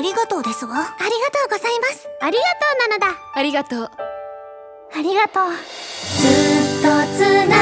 ありがとうですわ。ありがとうございます。ありがとうなのだ。ありがとう。ありがとう。ずっとつな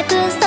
secretos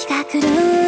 日が来る